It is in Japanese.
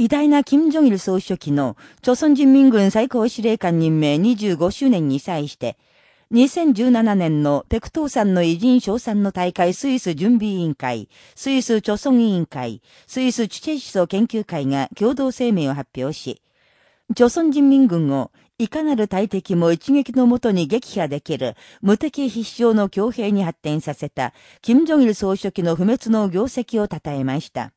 偉大な金正日総書記の、朝鮮人民軍最高司令官任命25周年に際して、2017年のペクトーさんの偉人賞賛の大会スイス準備委員会、スイス朝鮮委員会、スイスチュチェ思想研究会が共同声明を発表し、朝鮮人民軍をいかなる大敵も一撃のもとに撃破できる無敵必勝の強兵に発展させた、金正日総書記の不滅の業績を称えました。